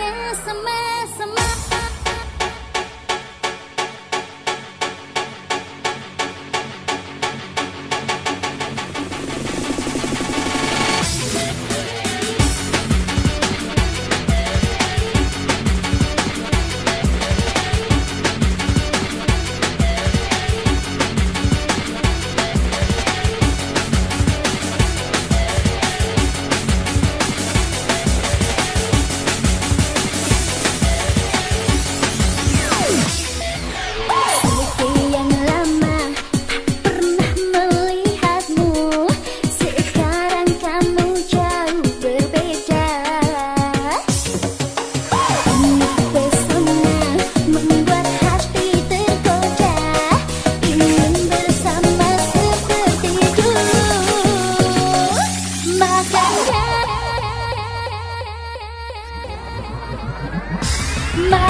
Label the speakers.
Speaker 1: ណាសមាសមា My